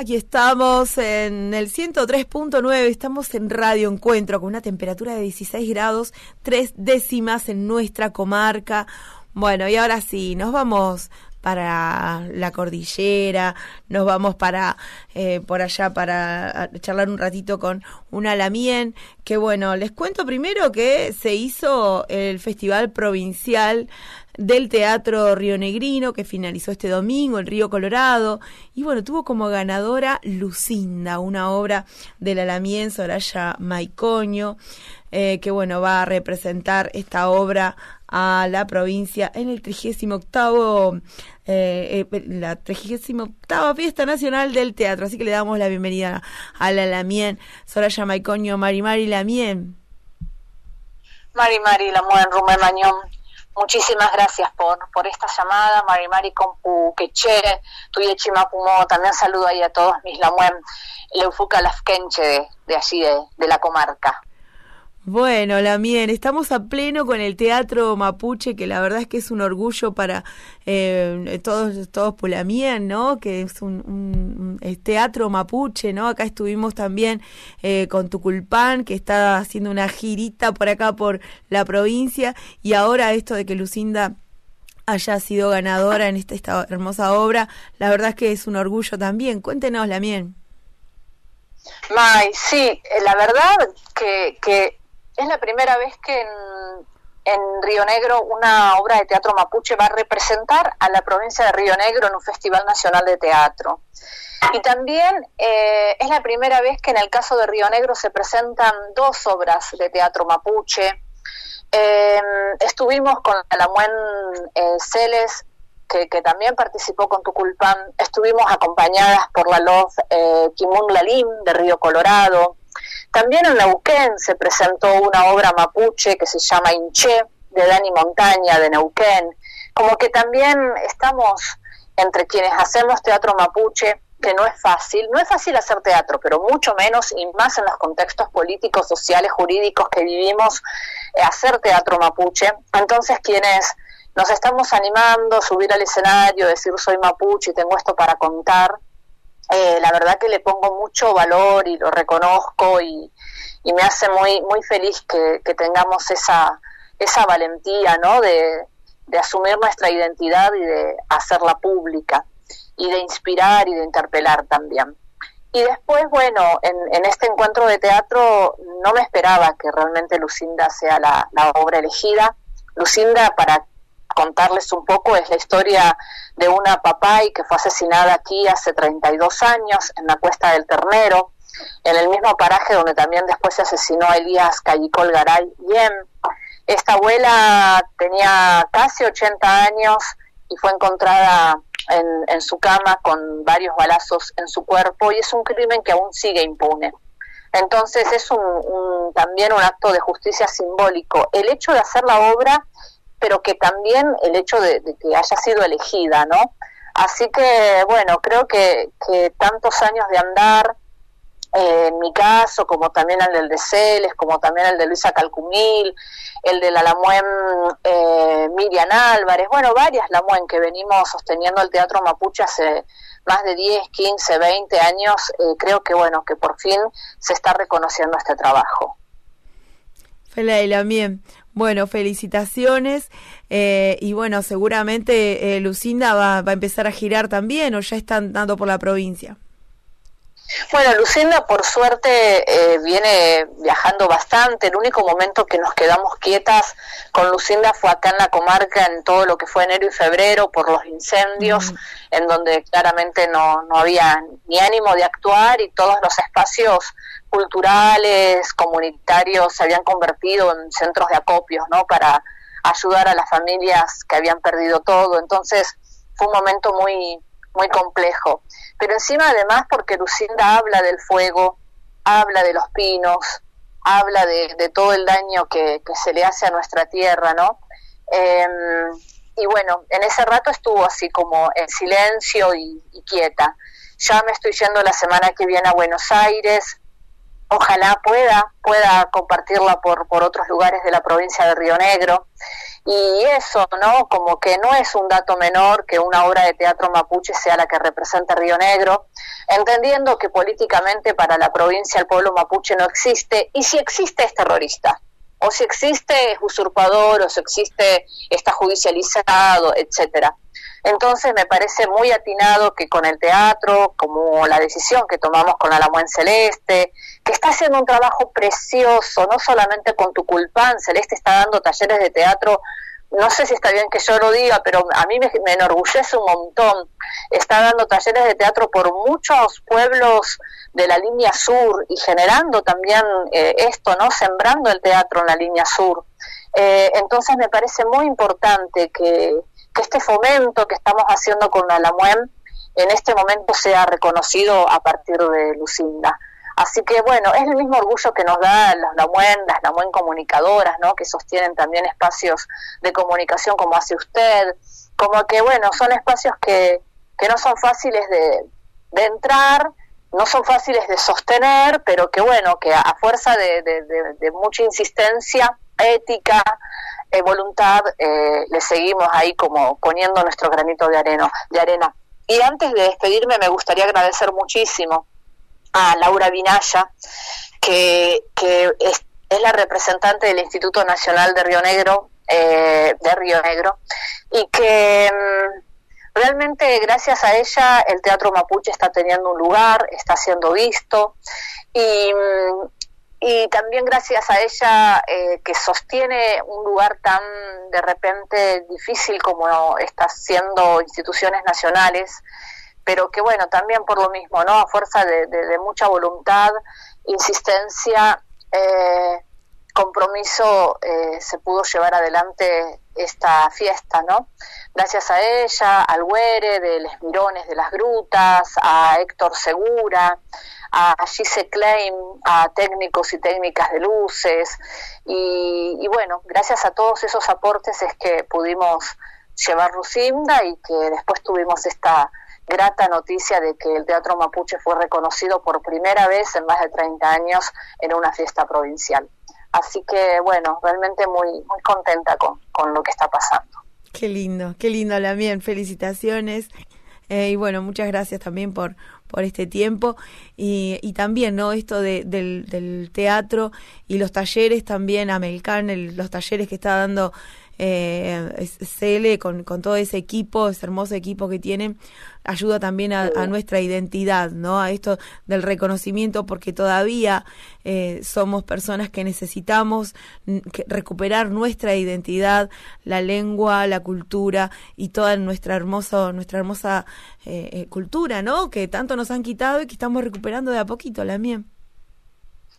Aquí estamos en el 103.9, estamos en Radio Encuentro con una temperatura de 16 grados, tres décimas en nuestra comarca. Bueno, y ahora sí, nos vamos para la cordillera, nos vamos para eh, por allá para charlar un ratito con una Lamien, que bueno, les cuento primero que se hizo el Festival Provincial del Teatro Río Negrino, que finalizó este domingo, el Río Colorado, y bueno, tuvo como ganadora Lucinda, una obra de la Lamien Soraya Maicoño, eh, que bueno, va a representar esta obra a la provincia en el 38 eh, eh, la 38 Fiesta Nacional del Teatro. Así que le damos la bienvenida a la Lamien, Soraya Maicoño, Mari Mari Lamien. Mari Mari Lamien, Rumén Mañón. Muchísimas gracias por, por esta llamada, Mari Mari Compu Queche, Tuyechi Mapumo, también saludo ahí a todos mis Lamuen, Leufuca Lafkenche de, de allí, de, de la comarca. Bueno, Lamien, estamos a pleno con el teatro mapuche, que la verdad es que es un orgullo para eh, todos, todos Pulamien, ¿no? Que es un, teatro mapuche, ¿no? Acá estuvimos también eh, con Tuculpán, que está haciendo una girita por acá por la provincia, y ahora esto de que Lucinda haya sido ganadora en esta, esta hermosa obra, la verdad es que es un orgullo también. Cuéntenos, Lamien. May, sí, eh, la verdad que, que es la primera vez que en, Río Negro una obra de teatro mapuche va a representar a la provincia de Río Negro en un Festival Nacional de Teatro. Y también eh, es la primera vez que en el caso de Río Negro se presentan dos obras de teatro mapuche. Eh, estuvimos con Alamuen eh, Celes, que, también participó con Tuculpán. Estuvimos acompañadas por la eh, Kimun Lalim de Río Colorado. También en Neuquén se presentó una obra mapuche que se llama Inche, de Dani Montaña, de Neuquén. Como que también estamos entre quienes hacemos teatro mapuche, que no es fácil, no es fácil hacer teatro, pero mucho menos y más en los contextos políticos, sociales, jurídicos que vivimos, eh, hacer teatro mapuche. Entonces quienes nos estamos animando, subir al escenario, decir soy mapuche y tengo esto para contar, eh, la verdad que le pongo mucho valor y lo reconozco y, me hace muy muy feliz que, tengamos esa esa valentía no de, asumir nuestra identidad y de hacerla pública y de inspirar y de interpelar también. Y después bueno en, en este encuentro de teatro no me esperaba que realmente Lucinda sea la, la obra elegida. Lucinda para contarles un poco es la historia de una papay que fue asesinada aquí hace 32 años en la Cuesta del Ternero, en el mismo paraje donde también después se asesinó a Elías Callicol Garay Yem. Esta abuela tenía casi 80 años y fue encontrada en, su cama con varios balazos en su cuerpo y es un crimen que aún sigue impune. Entonces es un, también un acto de justicia simbólico. El hecho de hacer la obra pero que también el hecho de, que haya sido elegida, ¿no? Así que, bueno, creo que, que tantos años de andar, eh, en mi caso, como también el del de Celes, como también el de Luisa Calcumil, el de la Lamuen eh, Miriam Álvarez, bueno, varias Lamuen que venimos sosteniendo el teatro mapuche hace más de 10, 15, 20 años, eh, creo que, bueno, que por fin se está reconociendo este trabajo. Lamien, bueno, felicitaciones eh, y bueno, seguramente eh, Lucinda va, va, a empezar a girar también o ya están dando por la provincia. Bueno, Lucinda por suerte eh, viene viajando bastante. El único momento que nos quedamos quietas con Lucinda fue acá en la comarca en todo lo que fue enero y febrero por los incendios, en donde claramente no, no había ni ánimo de actuar y todos los espacios culturales, comunitarios se habían convertido en centros de acopios, ¿no? Para ayudar a las familias que habían perdido todo. Entonces fue un momento muy muy complejo. Pero encima además porque Lucinda habla del fuego, habla de los pinos, habla de, todo el daño que, se le hace a nuestra tierra, ¿no? Em, y bueno, en ese rato estuvo así como en silencio y, y, quieta. Ya me estoy yendo la semana que viene a Buenos Aires. Ojalá pueda, pueda compartirla por, por otros lugares de la provincia de Río Negro. Y eso, ¿no? Como que no es un dato menor que una obra de teatro mapuche sea la que representa Río Negro. entendiendo que políticamente para la provincia el pueblo mapuche no existe, y si existe es terrorista, o si existe es usurpador, o si existe está judicializado, etcétera. Entonces me parece muy atinado que con el teatro, como la decisión que tomamos con la Lamuén Celeste, que está haciendo un trabajo precioso, no solamente con tu culpán, Celeste está dando talleres de teatro no sé si está bien que yo lo diga, pero a mí me, enorgullece un montón. Está dando talleres de teatro por muchos pueblos de la línea sur y generando también eh, esto, ¿no? Sembrando el teatro en la línea sur. Eh, entonces me parece muy importante que, que, este fomento que estamos haciendo con la LAMUEM en este momento sea reconocido a partir de Lucinda. Así que bueno, es el mismo orgullo que nos da las LAMUEN, las LAMUEN comunicadoras, ¿no? Que sostienen también espacios de comunicación como hace usted, como que bueno, son espacios que, que no son fáciles de, de entrar, no son fáciles de sostener, pero que bueno, que a, fuerza de, de, mucha insistencia, ética, eh, voluntad, eh, le seguimos ahí como poniendo nuestro granito de arena, de arena. Y antes de despedirme me gustaría agradecer muchísimo a Laura Vinaya, que, es, la representante del Instituto Nacional de Río Negro, eh, de Río Negro, y que mm, realmente gracias a ella el teatro mapuche está teniendo un lugar, está siendo visto, y, mm, y también gracias a ella eh, que sostiene un lugar tan de repente difícil como está siendo instituciones nacionales, pero que bueno, también por lo mismo, ¿no? A fuerza de, mucha voluntad, insistencia, eh, compromiso, eh, se pudo llevar adelante esta fiesta, ¿no? Gracias a ella, al Güere de Les Mirones de las Grutas, a Héctor Segura, a Gise Klein, a técnicos y técnicas de luces, y, y bueno, gracias a todos esos aportes es que pudimos llevar Lucinda y que después tuvimos esta grata noticia de que el Teatro Mapuche fue reconocido por primera vez en más de 30 años en una fiesta provincial. Así que, bueno, realmente muy, muy contenta con, con lo que está pasando. Qué lindo, qué lindo, Lamien. Felicitaciones. Eh, y bueno, muchas gracias también por, por este tiempo y, y también no esto de, del, del, teatro y los talleres también Amelcan los talleres que está dando eh, Cele con, con todo ese equipo, ese hermoso equipo que tienen, ayuda también a, nuestra identidad, ¿no? A esto del reconocimiento, porque todavía eh, somos personas que necesitamos recuperar nuestra identidad, la lengua, la cultura y toda nuestra hermosa, nuestra hermosa eh, eh, cultura, ¿no? Que tanto nos han quitado y que estamos recuperando de a poquito, la mía.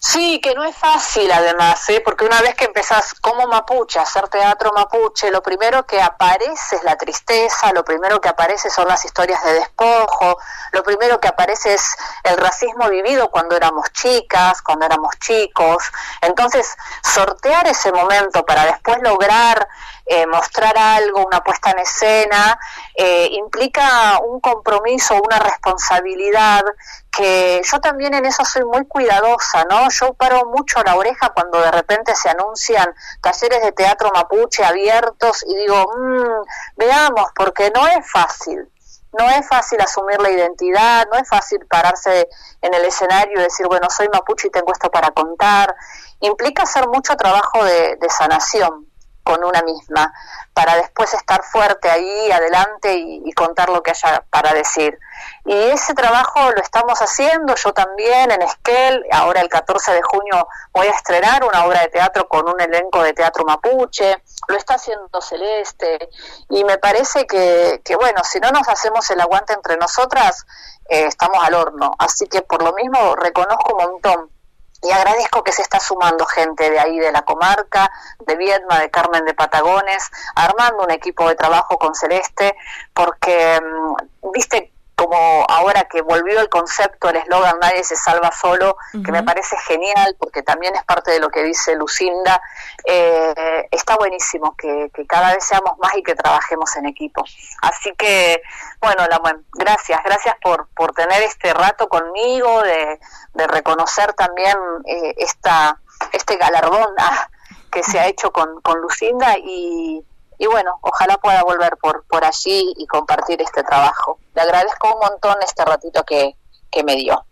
Sí, que no es fácil además, ¿eh? porque una vez que empezás como mapuche a hacer teatro mapuche, lo primero que aparece es la tristeza, lo primero que aparece son las historias de despojo, lo primero que aparece es el racismo vivido cuando éramos chicas, cuando éramos chicos. Entonces, sortear ese momento para después lograr eh, mostrar algo, una puesta en escena, eh, implica un compromiso, una responsabilidad que yo también en eso soy muy cuidadosa, ¿no? Yo paro mucho la oreja cuando de repente se anuncian talleres de teatro mapuche abiertos y digo, mmm, veamos, porque no es fácil. No es fácil asumir la identidad, no es fácil pararse en el escenario y decir, bueno, soy mapuche y tengo esto para contar. Implica hacer mucho trabajo de sanación con una misma, para después estar fuerte ahí adelante y, contar lo que haya para decir. Y ese trabajo lo estamos haciendo, yo también en Esquel, ahora el 14 de junio voy a estrenar una obra de teatro con un elenco de teatro mapuche, lo está haciendo Celeste, y me parece que, que bueno, si no nos hacemos el aguante entre nosotras, eh, estamos al horno. Así que por lo mismo reconozco un montón y agradezco que se está sumando gente de ahí de la comarca, de Viedma, de Carmen de Patagones, armando un equipo de trabajo con Celeste, porque, mm, viste, como ahora que volvió el concepto, el eslogan Nadie se salva solo, que me parece genial porque también es parte de lo que dice Lucinda, eh, está buenísimo que, cada vez seamos más y que trabajemos en equipo. Así que, bueno, la, gracias, gracias por, por tener este rato conmigo, de, reconocer también eh, esta, este galardón ah, que se ha hecho con, con Lucinda y y bueno, ojalá pueda volver por, por allí y compartir este trabajo. Le agradezco un montón este ratito que, que me dio.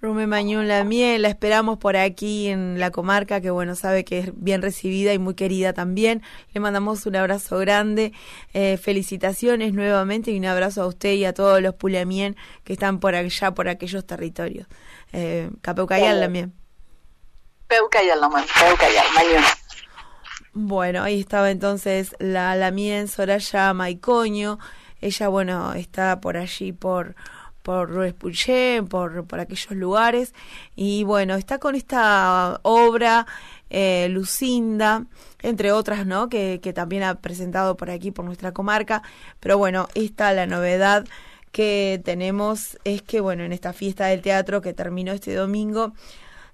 Rume Mañón La Miel, la esperamos por aquí en la comarca, que bueno, sabe que es bien recibida y muy querida también. Le mandamos un abrazo grande, eh, felicitaciones nuevamente y un abrazo a usted y a todos los Pulamien que están por allá, por aquellos territorios. Eh, Capeucayal La Miel. Peucayal Peucayal, Mañón. Bueno, ahí estaba entonces la Lamien Soraya Maicoño. Ella, bueno, está por allí, por por por, por aquellos lugares. Y bueno, está con esta obra eh, Lucinda, entre otras, ¿no? Que, que también ha presentado por aquí, por nuestra comarca. Pero bueno, esta la novedad que tenemos es que, bueno, en esta fiesta del teatro que terminó este domingo,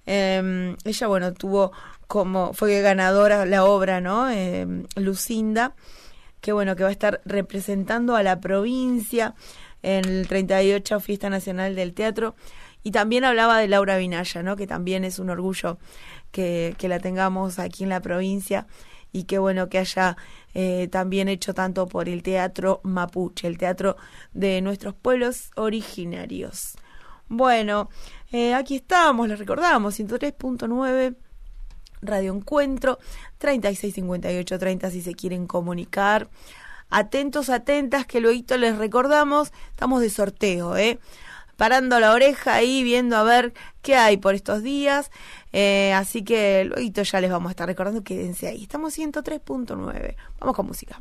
eh, ella, bueno, tuvo como, fue ganadora la obra, ¿no? Eh, Lucinda, que bueno, que va a estar representando a la provincia en el 38 Fiesta Nacional del Teatro. Y también hablaba de Laura Vinaya, ¿no? que también es un orgullo que, que la tengamos aquí en la provincia y qué bueno que haya eh, también hecho tanto por el teatro mapuche, el teatro de nuestros pueblos originarios. Bueno, eh, aquí estamos, les recordamos, 103.9 Radio Encuentro, 3658 30 si se quieren comunicar atentos, atentas, que luego les recordamos, estamos de sorteo, ¿eh? Parando la oreja ahí, viendo a ver qué hay por estos días. Eh, así que luego ya les vamos a estar recordando, quédense ahí. Estamos 103.9. Vamos con música.